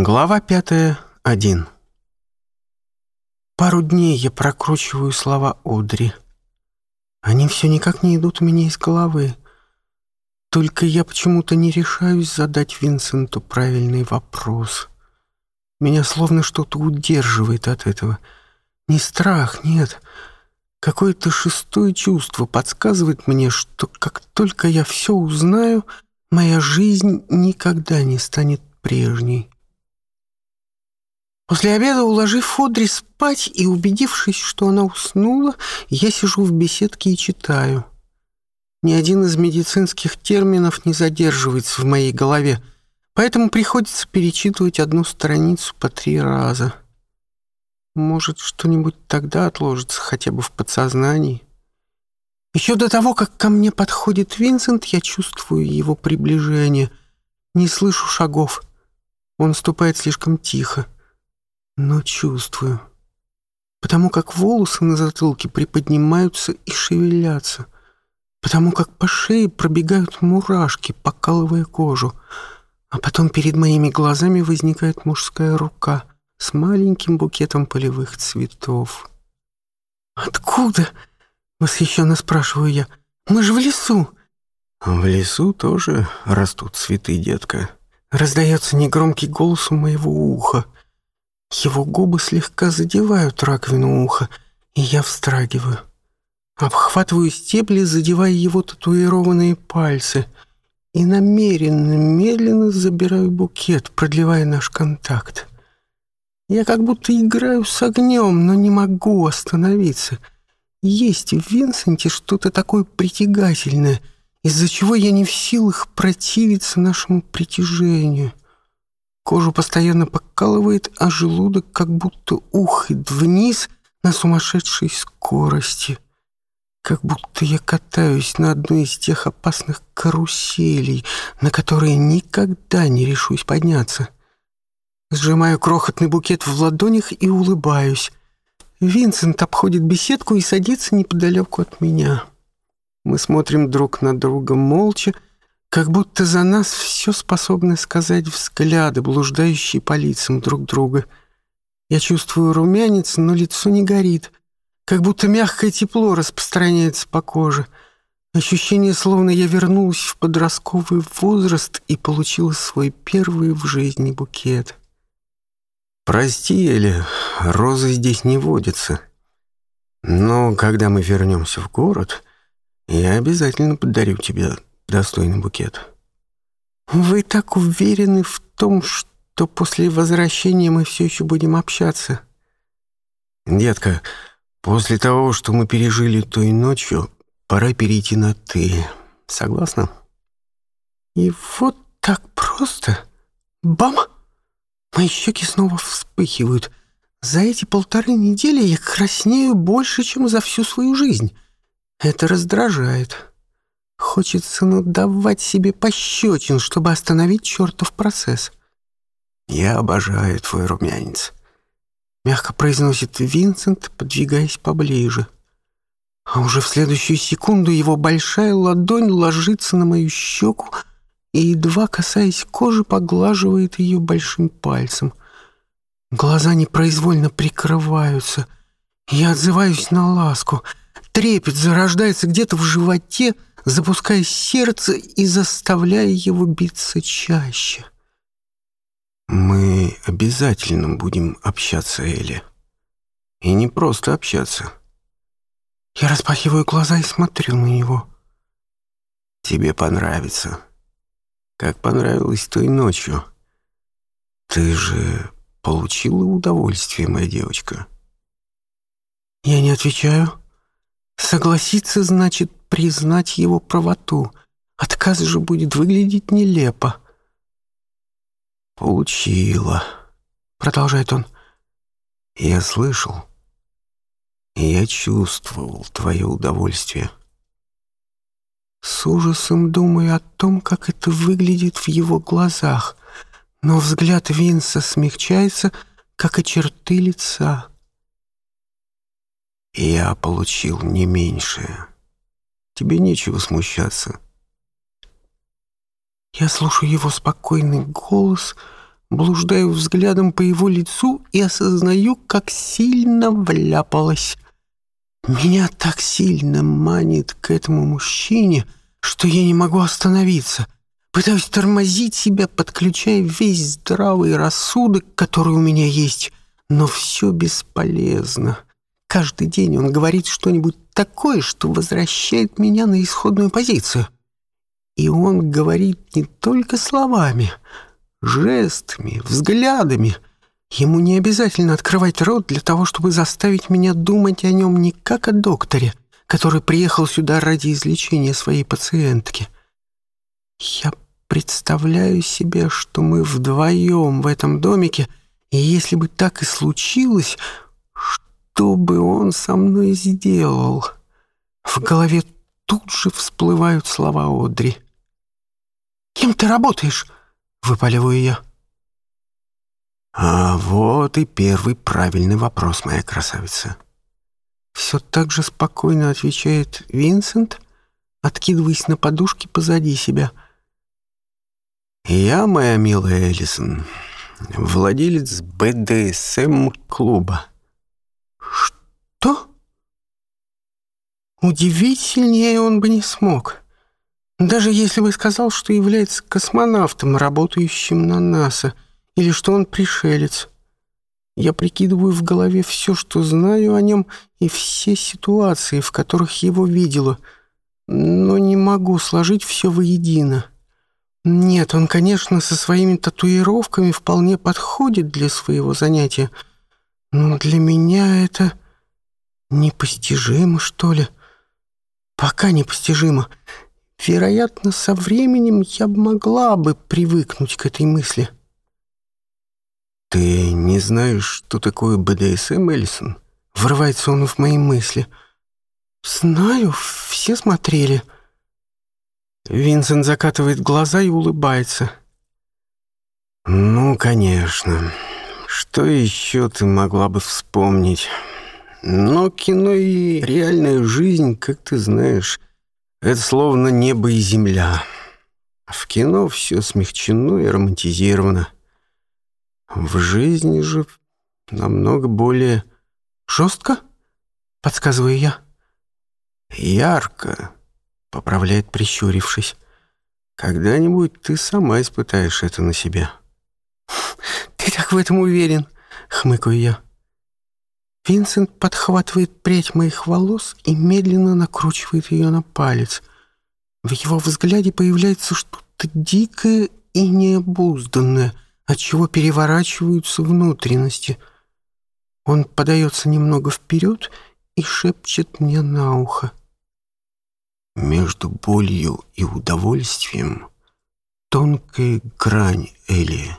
Глава пятая, один. Пару дней я прокручиваю слова Одри. Они все никак не идут у меня из головы. Только я почему-то не решаюсь задать Винсенту правильный вопрос. Меня словно что-то удерживает от этого. Не страх, нет. Какое-то шестое чувство подсказывает мне, что как только я все узнаю, моя жизнь никогда не станет прежней. После обеда, уложив Фодри спать и убедившись, что она уснула, я сижу в беседке и читаю. Ни один из медицинских терминов не задерживается в моей голове, поэтому приходится перечитывать одну страницу по три раза. Может, что-нибудь тогда отложится хотя бы в подсознании. Еще до того, как ко мне подходит Винсент, я чувствую его приближение. Не слышу шагов. Он ступает слишком тихо но чувствую. Потому как волосы на затылке приподнимаются и шевелятся. Потому как по шее пробегают мурашки, покалывая кожу. А потом перед моими глазами возникает мужская рука с маленьким букетом полевых цветов. «Откуда?» — восхищенно спрашиваю я. «Мы же в лесу!» «В лесу тоже растут цветы, детка». Раздается негромкий голос у моего уха — его губы слегка задевают раковину уха, и я встрагиваю, Обхватываю стебли, задевая его татуированные пальцы, и намеренно, медленно забираю букет, продлевая наш контакт. Я как будто играю с огнем, но не могу остановиться. Есть в Винсенте что-то такое притягательное, из-за чего я не в силах противиться нашему притяжению. Кожу постоянно покалывает, а желудок как будто ухает вниз на сумасшедшей скорости. Как будто я катаюсь на одной из тех опасных каруселей, на которые никогда не решусь подняться. Сжимаю крохотный букет в ладонях и улыбаюсь. Винсент обходит беседку и садится неподалеку от меня. Мы смотрим друг на друга молча, как будто за нас все способны сказать взгляды, блуждающие по лицам друг друга. Я чувствую румянец, но лицо не горит. Как будто мягкое тепло распространяется по коже. Ощущение, словно я вернулась в подростковый возраст и получила свой первый в жизни букет. «Прости, Эля, розы здесь не водятся. Но когда мы вернемся в город, я обязательно подарю тебе достойный букет. «Вы так уверены в том, что после возвращения мы все еще будем общаться?» «Детка, после того, что мы пережили той ночью, пора перейти на «ты». Согласна?» «И вот так просто? Бам!» Мои щеки снова вспыхивают. За эти полторы недели я краснею больше, чем за всю свою жизнь. Это раздражает хочется надавать себе пощечин, чтобы остановить чертов процесс. «Я обожаю твой румянец», — мягко произносит Винсент, подвигаясь поближе. А уже в следующую секунду его большая ладонь ложится на мою щеку и, едва касаясь кожи, поглаживает ее большим пальцем. Глаза непроизвольно прикрываются. Я отзываюсь на ласку. Трепет зарождается где-то в животе — Запуская сердце и заставляя его биться чаще. Мы обязательно будем общаться, Элли. И не просто общаться. Я распахиваю глаза и смотрю на него. Тебе понравится. Как понравилось той ночью. Ты же получила удовольствие, моя девочка. Я не отвечаю. Согласиться значит признать его правоту. Отказ же будет выглядеть нелепо. «Получила», — продолжает он. «Я слышал. Я чувствовал твое удовольствие». С ужасом думаю о том, как это выглядит в его глазах, но взгляд Винса смягчается, как и черты лица. «Я получил не меньшее», Тебе нечего смущаться. Я слушаю его спокойный голос, блуждаю взглядом по его лицу и осознаю, как сильно вляпалась. Меня так сильно манит к этому мужчине, что я не могу остановиться. Пытаюсь тормозить себя, подключая весь здравый рассудок, который у меня есть, но все бесполезно. Каждый день он говорит что-нибудь такое, что возвращает меня на исходную позицию. И он говорит не только словами, жестами, взглядами. Ему не обязательно открывать рот для того, чтобы заставить меня думать о нем не как о докторе, который приехал сюда ради излечения своей пациентки. Я представляю себе, что мы вдвоем в этом домике, и если бы так и случилось, что бы он со мной сделал? В голове тут же всплывают слова Одри. «Кем ты работаешь?» — выпаливаю я. «А вот и первый правильный вопрос, моя красавица». Все так же спокойно отвечает Винсент, откидываясь на подушки позади себя. «Я, моя милая Элисон, владелец БДСМ-клуба». Что? Удивительнее он бы не смог. Даже если бы сказал, что является космонавтом, работающим на НАСА, или что он пришелец. Я прикидываю в голове все, что знаю о нем, и все ситуации, в которых его видела, но не могу сложить все воедино. Нет, он, конечно, со своими татуировками вполне подходит для своего занятия, но для меня это... Непостижимо, что ли? Пока непостижимо. Вероятно, со временем я могла бы привыкнуть к этой мысли. «Ты не знаешь, что такое БДСМ, Эллисон?» Врывается он в мои мысли. «Знаю, все смотрели». Винсент закатывает глаза и улыбается. «Ну, конечно. Что еще ты могла бы вспомнить?» Но кино и реальная жизнь, как ты знаешь, это словно небо и земля. А в кино все смягчено и романтизировано. В жизни же намного более... Жестко? Подсказываю я. Ярко, поправляет, прищурившись. Когда-нибудь ты сама испытаешь это на себе. Ты так в этом уверен, хмыкаю я. Винсент подхватывает прядь моих волос и медленно накручивает ее на палец. В его взгляде появляется что-то дикое и необузданное, от чего переворачиваются внутренности. Он подается немного вперед и шепчет мне на ухо. Между болью и удовольствием тонкая грань Элия.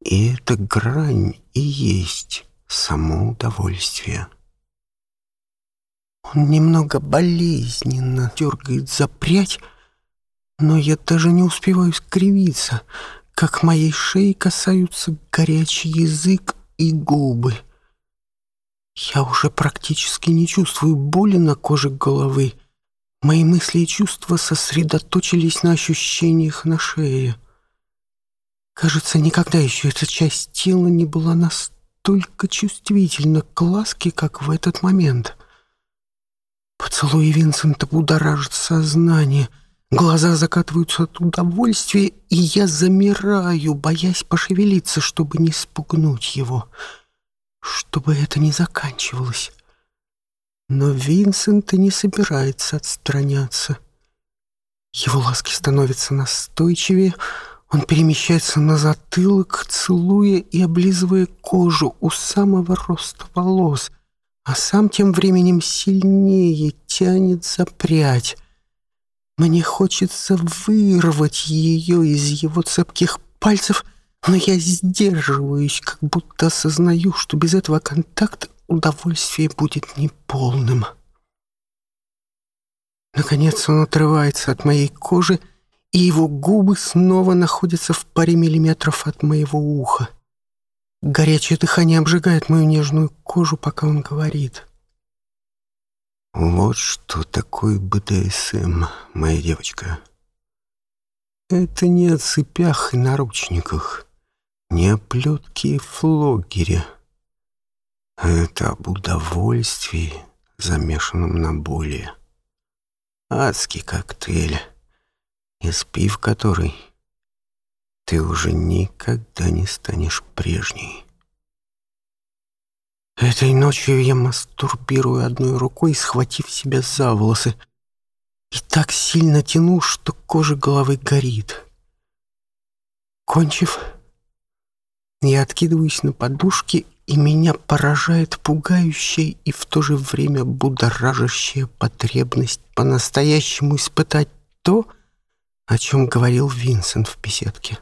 И эта грань и есть само удовольствие. Он немного болезненно дергает за прядь, но я даже не успеваю скривиться, как моей шеи касаются горячий язык и губы. Я уже практически не чувствую боли на коже головы. Мои мысли и чувства сосредоточились на ощущениях на шее. Кажется, никогда еще эта часть тела не была настолько настолько чувствительно к ласке, как в этот момент. Поцелуи Винсента будоражит сознание, глаза закатываются от удовольствия, и я замираю, боясь пошевелиться, чтобы не спугнуть его, чтобы это не заканчивалось. Но Винсент и не собирается отстраняться. Его ласки становятся настойчивее, он перемещается на затылок, целуя и облизывая кожу у самого роста волос, а сам тем временем сильнее тянет за прядь. Мне хочется вырвать ее из его цепких пальцев, но я сдерживаюсь, как будто осознаю, что без этого контакта удовольствие будет неполным. Наконец он отрывается от моей кожи, и его губы снова находятся в паре миллиметров от моего уха. Горячее дыхание обжигает мою нежную кожу, пока он говорит. Вот что такое БДСМ, моя девочка. Это не о цепях и наручниках, не о плетке и флогере. Это об удовольствии, замешанном на боли. Адский коктейль из пи в ты уже никогда не станешь прежней. Этой ночью я мастурбирую одной рукой, схватив себя за волосы, и так сильно тяну, что кожа головы горит. Кончив, я откидываюсь на подушки и меня поражает пугающая и в то же время будоражащая потребность по-настоящему испытать то, что о чем говорил Винсент в беседке.